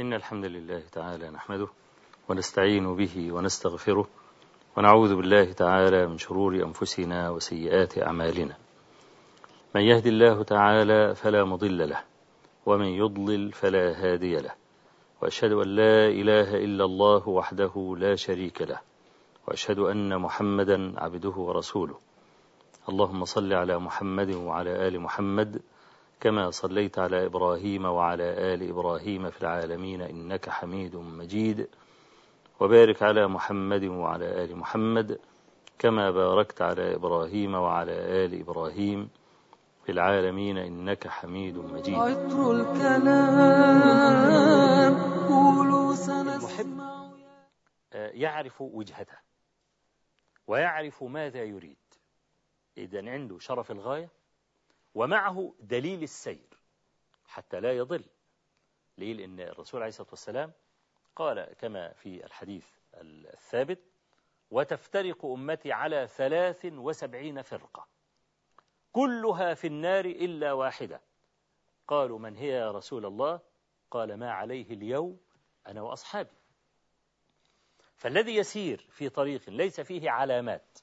إن الحمد لله تعالى نحمده ونستعين به ونستغفره ونعوذ بالله تعالى من شرور أنفسنا وسيئات أعمالنا. من يهد الله تعالى فلا مضل له ومن يضلل فلا هادي له. وأشهد أن لا إله إلا الله وحده لا شريك له وأشهد أن محمدا عبده ورسوله. اللهم صل على محمد وعلى آل محمد كما صليت على إبراهيم وعلى آل إبراهيم في العالمين إنك حميد مجيد. وبارك على محمد وعلى آل محمد كما باركت على إبراهيم وعلى آل إبراهيم في العالمين إنك حميد مجيد. عطر الكلام قولوا سنسمع. يعرف وجهته ويعرف ماذا يريد. إذا عنده شرف الغاية؟ ومعه دليل السير حتى لا يضل. ليه؟ لأن الرسول عليه الصلاة والسلام قال كما في الحديث الثابت وتفترق أمتي على ثلاث وسبعين فرقة كلها في النار إلا واحدة. قالوا من هي يا رسول الله؟ قال ما عليه اليوم أنا وأصحابي. فالذي يسير في طريق ليس فيه علامات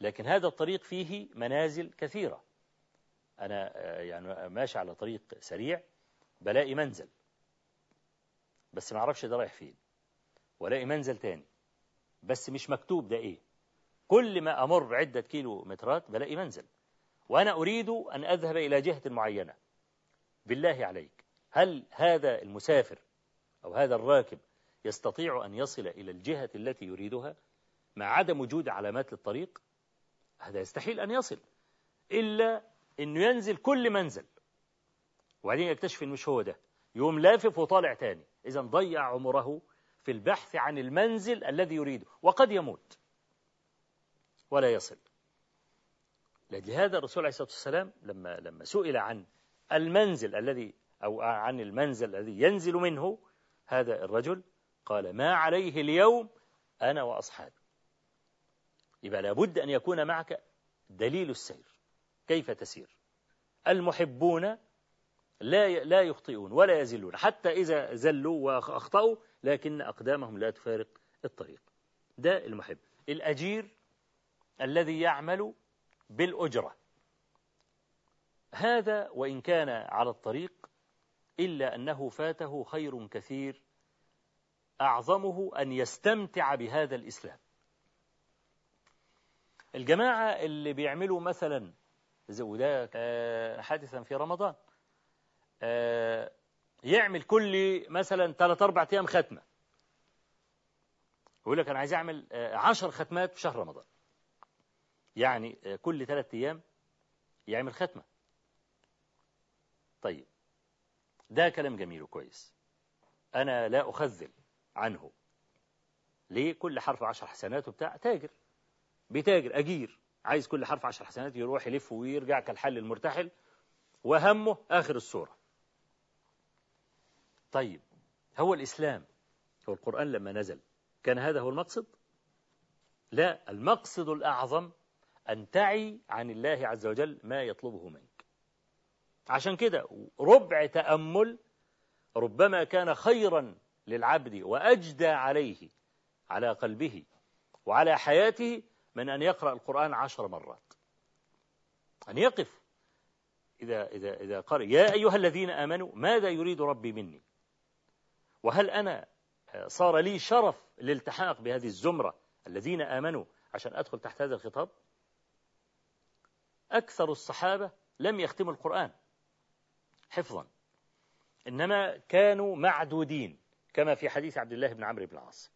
لكن هذا الطريق فيه منازل كثيرة. أنا يعني ماشي على طريق سريع بلاقي منزل. بس ما أعرفش ده رايح فين. ولاقي منزل تاني. بس مش مكتوب ده إيه. كل ما أمر عدة كيلو مترات بلاقي منزل. وأنا أريد أن أذهب إلى جهة معينة. بالله عليك. هل هذا المسافر أو هذا الراكب يستطيع أن يصل إلى الجهة التي يريدها مع عدم وجود علامات للطريق؟ هذا يستحيل أن يصل. إلا أنه ينزل كل منزل. وبعدين يكتشف أنه مش هو ده. يوم لافف وطالع تاني. إذا ضيع عمره في البحث عن المنزل الذي يريده. وقد يموت. ولا يصل. لهذا الرسول عليه الصلاة والسلام لما لما سئل عن المنزل الذي أو عن المنزل الذي ينزل منه هذا الرجل قال ما عليه اليوم أنا وأصحابي. يبقى لابد أن يكون معك دليل السير. كيف تسير؟ المحبون لا لا يخطئون ولا يزلون حتى إذا زلوا وأخطأوا لكن أقدامهم لا تفارق الطريق. ده المحب. الأجير الذي يعمل بالأجرة. هذا وإن كان على الطريق إلا أنه فاته خير كثير أعظمه أن يستمتع بهذا الإسلام. الجماعة اللي بيعملوا مثلا وده حادثا في رمضان. يعمل كل مثلا ثلاث أربع أيام ختمة. يقول لك أنا عايز أعمل عشر ختمات في شهر رمضان. يعني كل ثلاث أيام يعمل ختمة. طيب ده كلام جميل وكويس. أنا لا أخذل عنه. ليه؟ كل حرف عشر حسنات وبتاع. تاجر. بتاجر أجير. عايز كل حرف عشر حسنات يروح يلف ويرجع كالحل المرتحل وهمه آخر السورة. طيب هو الإسلام هو القرآن لما نزل كان هذا هو المقصد؟ لا المقصد الأعظم أن تعي عن الله عز وجل ما يطلبه منك. عشان كده ربع تأمل ربما كان خيرا للعبد وأجدى عليه على قلبه وعلى حياته من أن يقرأ القرآن عشر مرات. أن يقف. إذا, إذا, إذا قرأ. يا أيها الذين آمنوا ماذا يريد ربي مني؟ وهل أنا صار لي شرف الالتحاق بهذه الزمرة الذين آمنوا عشان أدخل تحت هذا الخطاب؟ أكثر الصحابة لم يختموا القرآن. حفظا. إنما كانوا معدودين كما في حديث عبد الله بن عمرو بن العاص.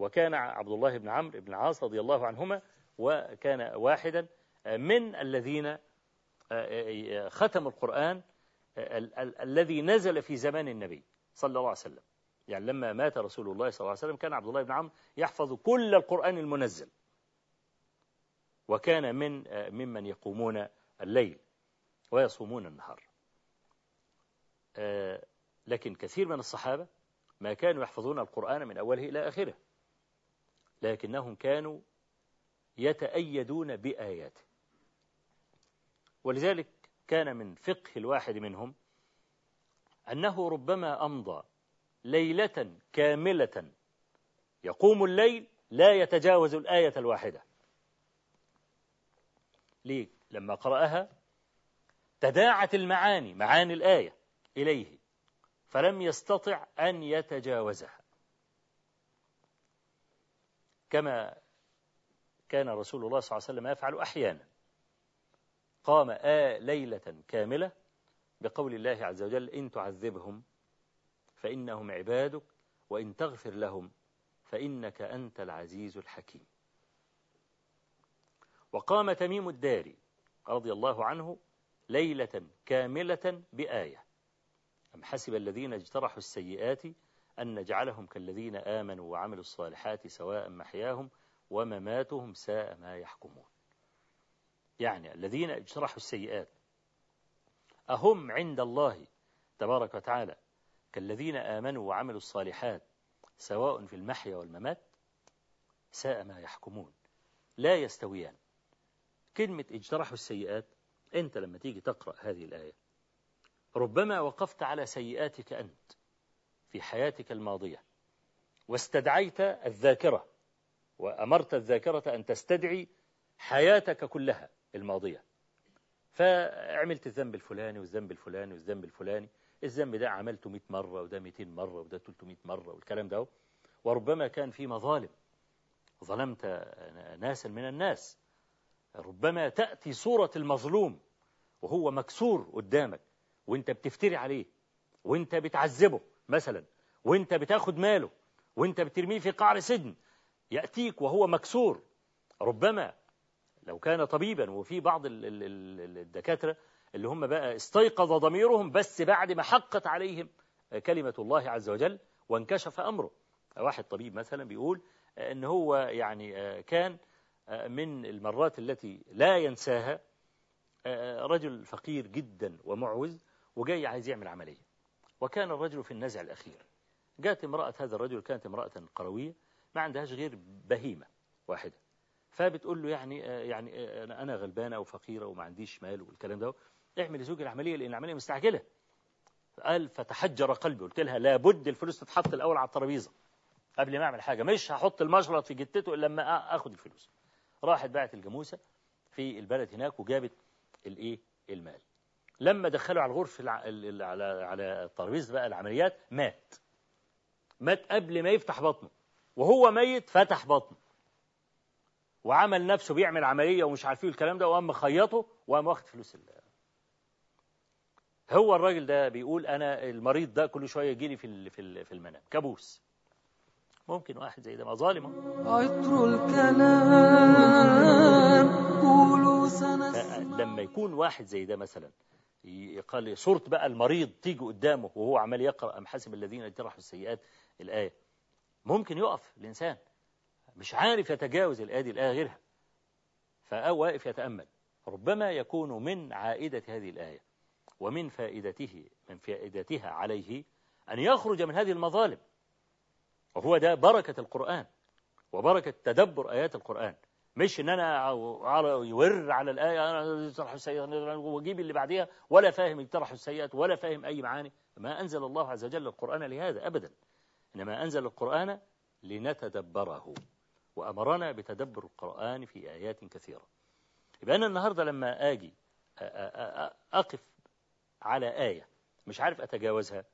وكان عبد الله بن عمرو بن العاص رضي الله عنهما وكان واحدا من الذين ختموا القرآن الذي نزل في زمان النبي صلى الله عليه وسلم. يعني لما مات رسول الله صلى الله عليه وسلم كان عبد الله بن عمرو يحفظ كل القرآن المنزل. وكان من ممن يقومون الليل ويصومون النهار. لكن كثير من الصحابة ما كانوا يحفظون القرآن من أوله إلى آخره. لكنهم كانوا يتأيدون بآياته ولذلك كان من فقه الواحد منهم أنه ربما أمضى ليلة كاملة. يقوم الليل لا يتجاوز الآية الواحدة. ليه؟ لما قرأها تداعت المعاني معاني الآية إليه فلم يستطع أن يتجاوزها. كما كان رسول الله صلى الله عليه وسلم يفعل أحيانا. قام آه ليلة كاملة بقول الله عز وجل إن تعذبهم فإنهم عبادك وإن تغفر لهم فإنك أنت العزيز الحكيم. وقام تميم الداري رضي الله عنه ليلة كاملة بآية. أم حسب الذين اجترحوا السيئات أن نجعلهم كالذين آمنوا وعملوا الصالحات سواء محياهم ومماتهم ساء ما يحكمون. يعني الذين اجترحوا السيئات أهم عند الله تبارك وتعالى كالذين آمنوا وعملوا الصالحات سواء في المحيا والممات ساء ما يحكمون لا يستويان. كلمة اجترحوا السيئات أنت لما تيجي تقرأ هذه الآية ربما وقفت على سيئاتك أنت. في حياتك الماضية. واستدعيت الذاكرة وأمرت الذاكرة أن تستدعي حياتك كلها الماضية. فعملت الذنب الفلاني والذنب الفلاني والذنب الفلاني. الذنب ده عملته 100 مرة وده 200 مرة وده 300 مرة والكلام ده وربما كان في مظالم. ظلمت ناسا من الناس. ربما تأتي صورة المظلوم وهو مكسور قدامك وانت بتفتري عليه وانت بتعذبه. مثلا وانت بتاخد ماله وانت بترميه في قعر سجن يأتيك وهو مكسور. ربما لو كان طبيبا وفي بعض الدكاترة اللي هم بقى استيقظ ضميرهم بس بعد ما حقت عليهم كلمة الله عز وجل وانكشف أمره. واحد طبيب مثلا بيقول إن هو يعني كان من المرات التي لا ينساها رجل فقير جدا ومعوز وجاي عايز يعمل عملية. وكان الرجل في النزع الأخير. جاءت امرأة هذا الرجل كانت امرأة قروية ما عندهاش غير بهيمة واحدة. فبتقول له يعني يعني أنا غلبانة وفقيرة وما عنديش مال والكلام ده. اعمل زوجي العملية لأن العملية مستعجلة. قال فتحجر قلبي. قلت لها لابد الفلوس تتحط الأول على الترابيزة. قبل ما أعمل حاجة مش هحط المشرط في جتته إلا لما أخد الفلوس. راحت باعت الجاموسة في البلد هناك وجابت الإيه؟ المال. لما دخلوا على الغرفة على على ترابيزة بقى العمليات مات. مات قبل ما يفتح بطنه. وهو ميت فتح بطنه. وعمل نفسه بيعمل عملية ومش عارفين الكلام ده وقام مخيطه وقام واخد فلوس الله هو الراجل ده بيقول أنا المريض ده كل شوية يجي لي في في المنام. كابوس. ممكن واحد زي ده ما ظالم عطر الكلام قولوا سنسمع. لما يكون واحد زي ده مثلا قال صورة بقى المريض تيجي قدامه وهو عمال يقرأ أم حسب الذين اجترحوا السيئات؟ الآية. ممكن يقف الإنسان. مش عارف يتجاوز الآية دي الآية غيرها. فأو واقف يتأمل. ربما يكون من عائدة هذه الآية ومن فائدته من فائدتها عليه أن يخرج من هذه المظالم. وهو ده بركة القرآن وبركة تدبر آيات القرآن. مش إن أنا يور على الآية أنا اجترحوا السيئات وأجيب اللي بعديها ولا فاهم اجترحوا السيئات ولا فاهم أي معاني. ما أنزل الله عز وجل القرآن لهذا ابدا. إنما أنزل القرآن لنتدبره وأمرنا بتدبر القرآن في آيات كثيرة. يبقى أنا النهارده لما آجي أقف على آية مش عارف أتجاوزها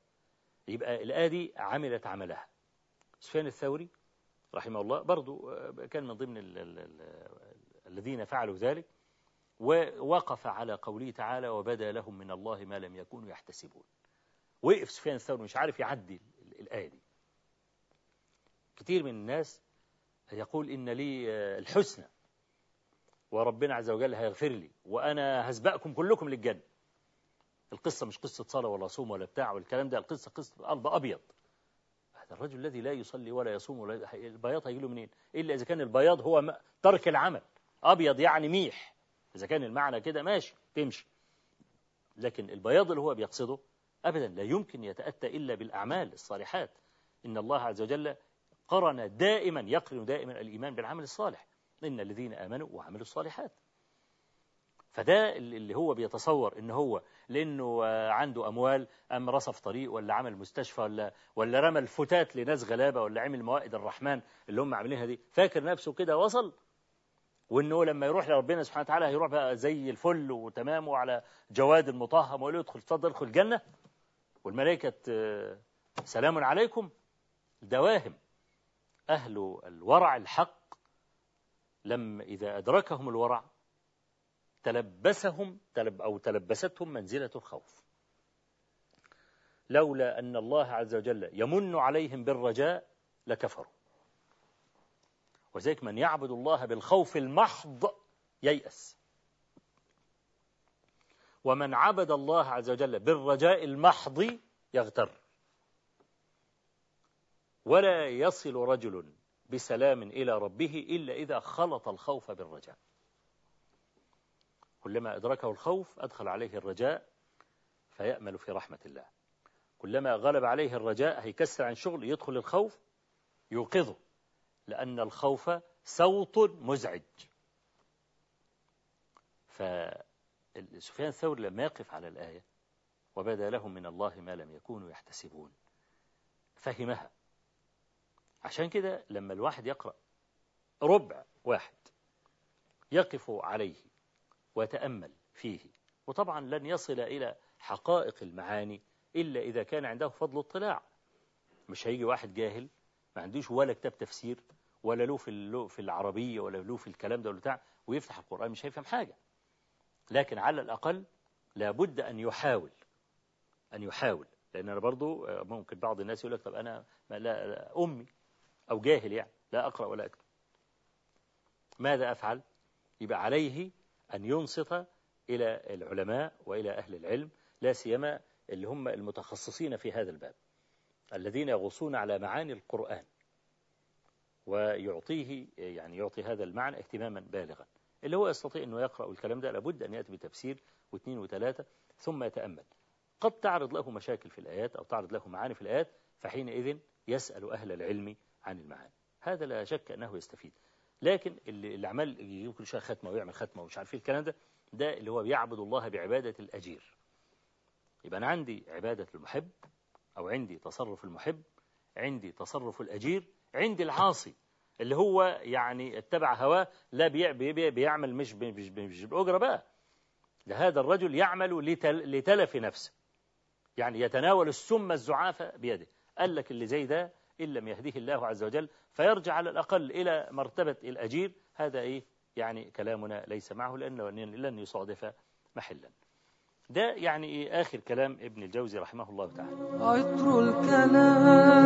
يبقى الآية دي عملت عملها. سفيان الثوري رحمه الله برضو كان من ضمن ال ال ال الذين فعلوا ذلك ووقف على قوله تعالى وبدا لهم من الله ما لم يكونوا يحتسبون. وقف سفيان الثوري مش عارف يعدي الآية دي. كتير من الناس يقول إن لي الحسنى وربنا عز وجل هيغفر لي وأنا هسبقكم كلكم للجنة. القصة مش قصة صلاة ولا صوم ولا بتاع والكلام ده القصة قصة قلب أبيض. الرجل الذي لا يصلي ولا يصوم ولا البياض هيجي له منين؟ إلا إذا كان البياض هو ترك العمل. أبيض يعني ميح. إذا كان المعنى كده ماشي تمشي. لكن البياض اللي هو بيقصده أبدا لا يمكن يتأتى إلا بالأعمال الصالحات. إن الله عز وجل قرن دائما يقرن دائما الإيمان بالعمل الصالح. إن الذين آمنوا وعملوا الصالحات. فده اللي هو بيتصور إن هو لأنه عنده أموال أم رصف طريق ولا عمل مستشفى ولا ولا رمى الفتات لناس غلابة ولا عمل موائد الرحمن اللي هم عاملينها دي. فاكر نفسه كده وصل؟ وإنه لما يروح لربنا سبحانه وتعالى هيروح بقى زي الفل وتمام وعلى جواد المطهم ويقول له ادخل اتفضل ادخل الجنة. والملائكة سلام عليكم. دواهم. أهل الورع الحق لما إذا أدركهم الورع تلبسهم تلب أو تلبستهم منزلة الخوف. لولا أن الله عز وجل يمن عليهم بالرجاء لكفروا. وذلك من يعبد الله بالخوف المحض ييأس. ومن عبد الله عز وجل بالرجاء المحض يغتر. ولا يصل رجل بسلام إلى ربه إلا إذا خلط الخوف بالرجاء. كلما أدركه الخوف أدخل عليه الرجاء فيأمل في رحمة الله. كلما غلب عليه الرجاء هيكسر عن شغل يدخل الخوف يوقظه لأن الخوف صوت مزعج. فسفيان الثوري لما يقف على الآية وبدا لهم من الله ما لم يكونوا يحتسبون. فهمها. عشان كده لما الواحد يقرأ ربع واحد يقف عليه ويتأمل فيه. وطبعا لن يصل إلى حقائق المعاني إلا إذا كان عنده فضل اطلاع مش هيجي واحد جاهل ما عندوش ولا كتاب تفسير ولا له في في العربية ولا له في الكلام ده ولا بتاع ويفتح القرآن مش هيفهم حاجة. لكن على الأقل لابد أن يحاول أن يحاول. لأن أنا برضو ممكن بعض الناس يقول لك طب أنا لا, لا أمي أو جاهل يعني لا أقرأ ولا أكتب. ماذا أفعل؟ يبقى عليه أن ينصت إلى العلماء وإلى أهل العلم لا سيما اللي هم المتخصصين في هذا الباب الذين يغوصون على معاني القرآن ويعطيه يعني يعطي هذا المعنى اهتماما بالغا. اللي هو يستطيع أنه يقرأ الكلام ده لابد أن يأتي بتفسير واثنين وثلاثة ثم يتأمل. قد تعرض له مشاكل في الآيات أو تعرض له معاني في الآيات فحينئذ يسأل أهل العلم عن المعاني. هذا لا شك أنه يستفيد. لكن اللي, اللي عمال يجيب كل شوية ختمة ويعمل ختمة ومش عارف إيه الكلام ده ده اللي هو بيعبد الله بعبادة الأجير. يبقى أنا عندي عبادة المحب أو عندي تصرف المحب عندي تصرف الأجير عندي العاصي اللي هو يعني اتبع هواه لا بيع بي بيعمل مش مش مش بالاجره بقى. ده هذا الرجل يعمل لتل لتلف نفسه. يعني يتناول السم الزعافة بيده. قال لك اللي زي ده إن لم يهديه الله عز وجل فيرجع على الأقل إلى مرتبة الأجير. هذا إيه؟ يعني كلامنا ليس معه لأنه لن يصادف محلا. ده يعني إيه آخر كلام ابن الجوزي رحمه الله تعالى. عطر الكلام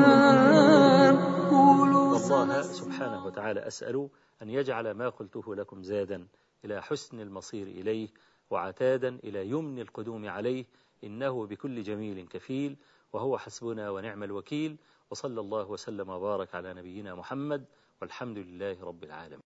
والله سبحانه وتعالى أسأل أن يجعل ما قلته لكم زادا إلى حسن المصير إليه وعتادا إلى يمن القدوم عليه إنه بكل جميل كفيل وهو حسبنا ونعم الوكيل. وصلى الله وسلم وبارك على نبينا محمد والحمد لله رب العالمين.